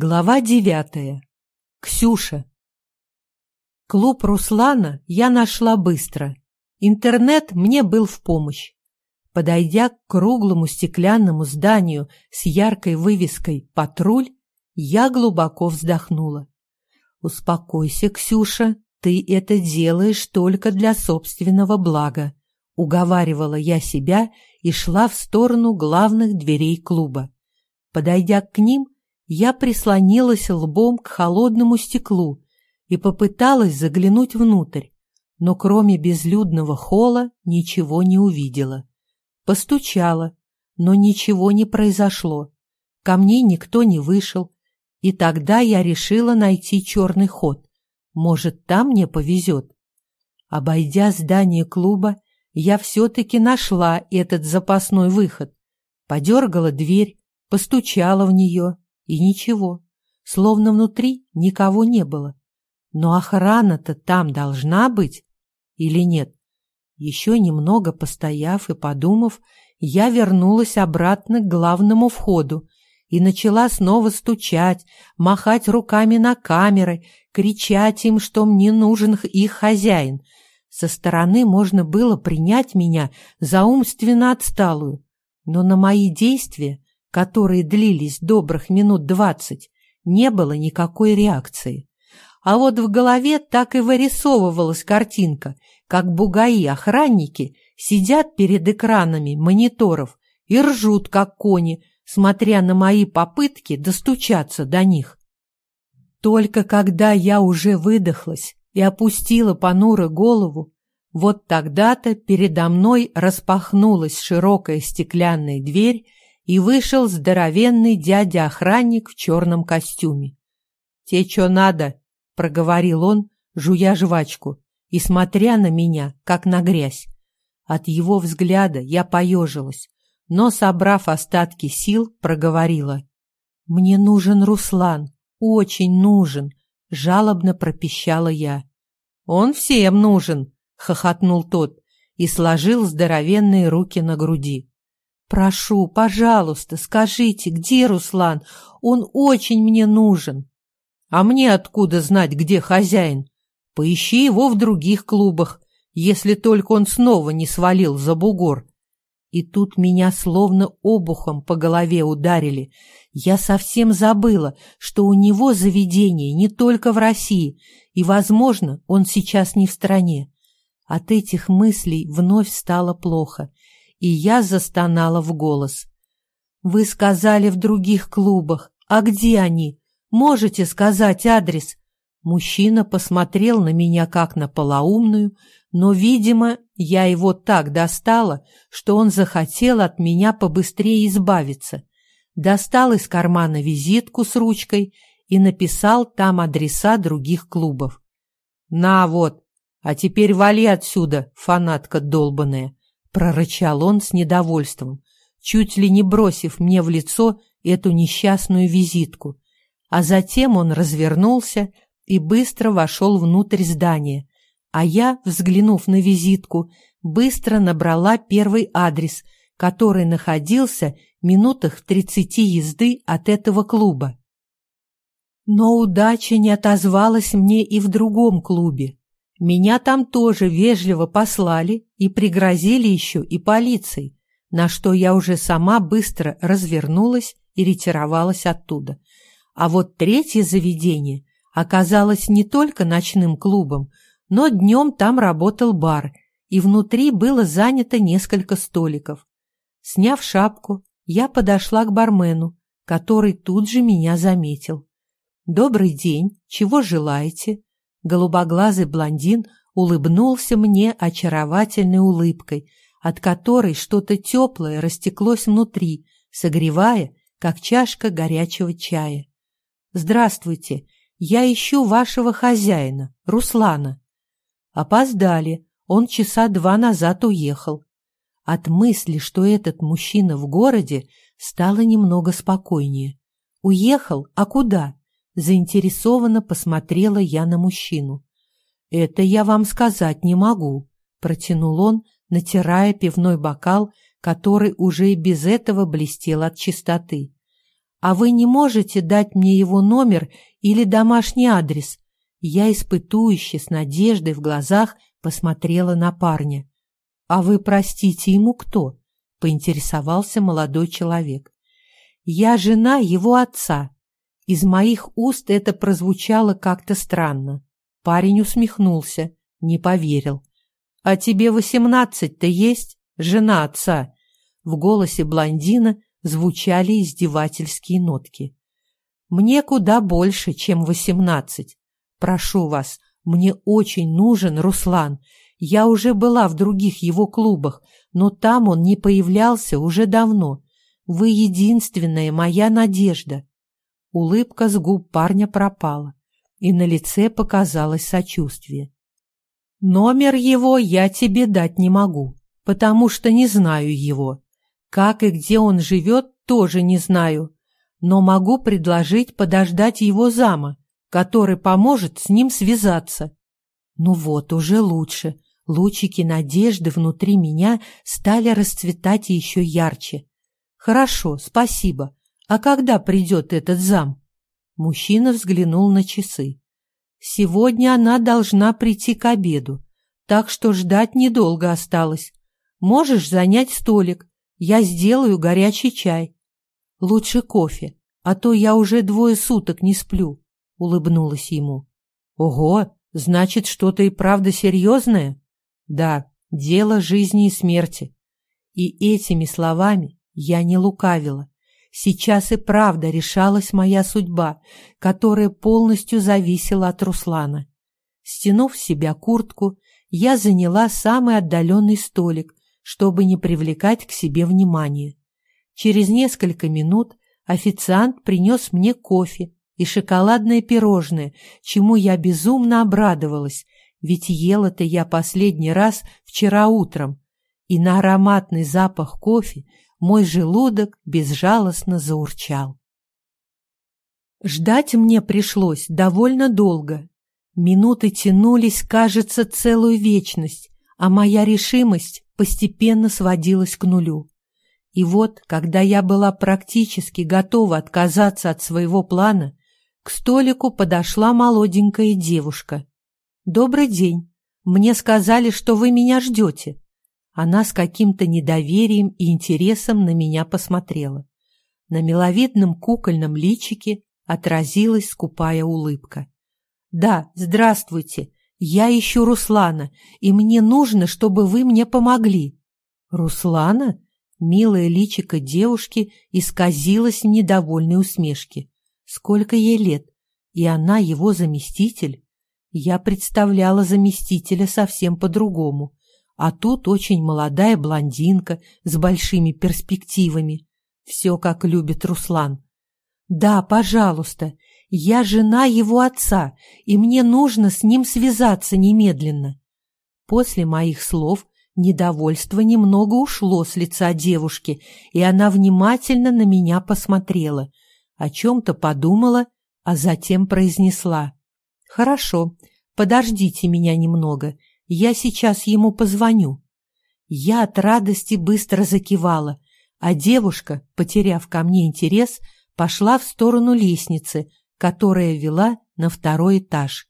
Глава девятая. Ксюша. Клуб Руслана я нашла быстро. Интернет мне был в помощь. Подойдя к круглому стеклянному зданию с яркой вывеской «Патруль», я глубоко вздохнула. «Успокойся, Ксюша, ты это делаешь только для собственного блага», уговаривала я себя и шла в сторону главных дверей клуба. Подойдя к ним, я прислонилась лбом к холодному стеклу и попыталась заглянуть внутрь, но кроме безлюдного холла ничего не увидела. Постучала, но ничего не произошло. Ко мне никто не вышел, и тогда я решила найти черный ход. Может, там мне повезет. Обойдя здание клуба, я все-таки нашла этот запасной выход. Подергала дверь, постучала в нее и ничего, словно внутри никого не было. Но охрана-то там должна быть или нет? Еще немного постояв и подумав, я вернулась обратно к главному входу и начала снова стучать, махать руками на камеры, кричать им, что мне нужен их хозяин. Со стороны можно было принять меня за умственно отсталую, но на мои действия которые длились добрых минут двадцать, не было никакой реакции. А вот в голове так и вырисовывалась картинка, как бугаи-охранники сидят перед экранами мониторов и ржут, как кони, смотря на мои попытки достучаться до них. Только когда я уже выдохлась и опустила понуро голову, вот тогда-то передо мной распахнулась широкая стеклянная дверь, и вышел здоровенный дядя-охранник в черном костюме. «Те, что надо», — проговорил он, жуя жвачку и смотря на меня, как на грязь. От его взгляда я поежилась, но, собрав остатки сил, проговорила. «Мне нужен Руслан, очень нужен», — жалобно пропищала я. «Он всем нужен», — хохотнул тот и сложил здоровенные руки на груди. «Прошу, пожалуйста, скажите, где Руслан? Он очень мне нужен». «А мне откуда знать, где хозяин? Поищи его в других клубах, если только он снова не свалил за бугор». И тут меня словно обухом по голове ударили. Я совсем забыла, что у него заведение не только в России, и, возможно, он сейчас не в стране. От этих мыслей вновь стало плохо — и я застонала в голос. «Вы сказали в других клубах. А где они? Можете сказать адрес?» Мужчина посмотрел на меня как на полоумную, но, видимо, я его так достала, что он захотел от меня побыстрее избавиться. Достал из кармана визитку с ручкой и написал там адреса других клубов. «На вот, а теперь вали отсюда, фанатка долбаная!» Прорычал он с недовольством, чуть ли не бросив мне в лицо эту несчастную визитку. А затем он развернулся и быстро вошел внутрь здания, а я, взглянув на визитку, быстро набрала первый адрес, который находился минутах в тридцати езды от этого клуба. Но удача не отозвалась мне и в другом клубе. Меня там тоже вежливо послали и пригрозили еще и полицией, на что я уже сама быстро развернулась и ретировалась оттуда. А вот третье заведение оказалось не только ночным клубом, но днем там работал бар, и внутри было занято несколько столиков. Сняв шапку, я подошла к бармену, который тут же меня заметил. «Добрый день, чего желаете?» Голубоглазый блондин улыбнулся мне очаровательной улыбкой, от которой что-то теплое растеклось внутри, согревая, как чашка горячего чая. «Здравствуйте, я ищу вашего хозяина, Руслана». Опоздали, он часа два назад уехал. От мысли, что этот мужчина в городе, стало немного спокойнее. Уехал? А куда? Заинтересованно посмотрела я на мужчину. «Это я вам сказать не могу», — протянул он, натирая пивной бокал, который уже и без этого блестел от чистоты. А вы не можете дать мне его номер или домашний адрес? Я испытующе с надеждой в глазах посмотрела на парня. А вы, простите, ему кто? поинтересовался молодой человек. Я жена его отца. Из моих уст это прозвучало как-то странно. Парень усмехнулся, не поверил. «А тебе восемнадцать-то есть, жена отца?» В голосе блондина звучали издевательские нотки. «Мне куда больше, чем восемнадцать. Прошу вас, мне очень нужен Руслан. Я уже была в других его клубах, но там он не появлялся уже давно. Вы единственная моя надежда». Улыбка с губ парня пропала, и на лице показалось сочувствие. Номер его я тебе дать не могу, потому что не знаю его. Как и где он живет, тоже не знаю, но могу предложить подождать его зама, который поможет с ним связаться. Ну вот, уже лучше. Лучики надежды внутри меня стали расцветать еще ярче. Хорошо, спасибо. А когда придет этот зам? Мужчина взглянул на часы. Сегодня она должна прийти к обеду, так что ждать недолго осталось. Можешь занять столик, я сделаю горячий чай. Лучше кофе, а то я уже двое суток не сплю, — улыбнулась ему. Ого, значит, что-то и правда серьезное? Да, дело жизни и смерти. И этими словами я не лукавила. Сейчас и правда решалась моя судьба, которая полностью зависела от Руслана. Стянув в себя куртку, я заняла самый отдаленный столик, чтобы не привлекать к себе внимания. Через несколько минут официант принес мне кофе и шоколадное пирожное, чему я безумно обрадовалась, ведь ела-то я последний раз вчера утром, и на ароматный запах кофе мой желудок безжалостно заурчал. Ждать мне пришлось довольно долго. Минуты тянулись, кажется, целую вечность, а моя решимость постепенно сводилась к нулю. И вот, когда я была практически готова отказаться от своего плана, к столику подошла молоденькая девушка. «Добрый день. Мне сказали, что вы меня ждете». Она с каким-то недоверием и интересом на меня посмотрела. На миловидном кукольном личике отразилась скупая улыбка. «Да, здравствуйте. Я ищу Руслана, и мне нужно, чтобы вы мне помогли». «Руслана?» Милое личико девушки исказилось в недовольной усмешке. Сколько ей лет? И она его заместитель? Я представляла заместителя совсем по-другому. А тут очень молодая блондинка с большими перспективами. Все, как любит Руслан. «Да, пожалуйста, я жена его отца, и мне нужно с ним связаться немедленно». После моих слов недовольство немного ушло с лица девушки, и она внимательно на меня посмотрела, о чем-то подумала, а затем произнесла. «Хорошо, подождите меня немного, я сейчас ему позвоню. Я от радости быстро закивала, а девушка, потеряв ко мне интерес, пошла в сторону лестницы, которая вела на второй этаж.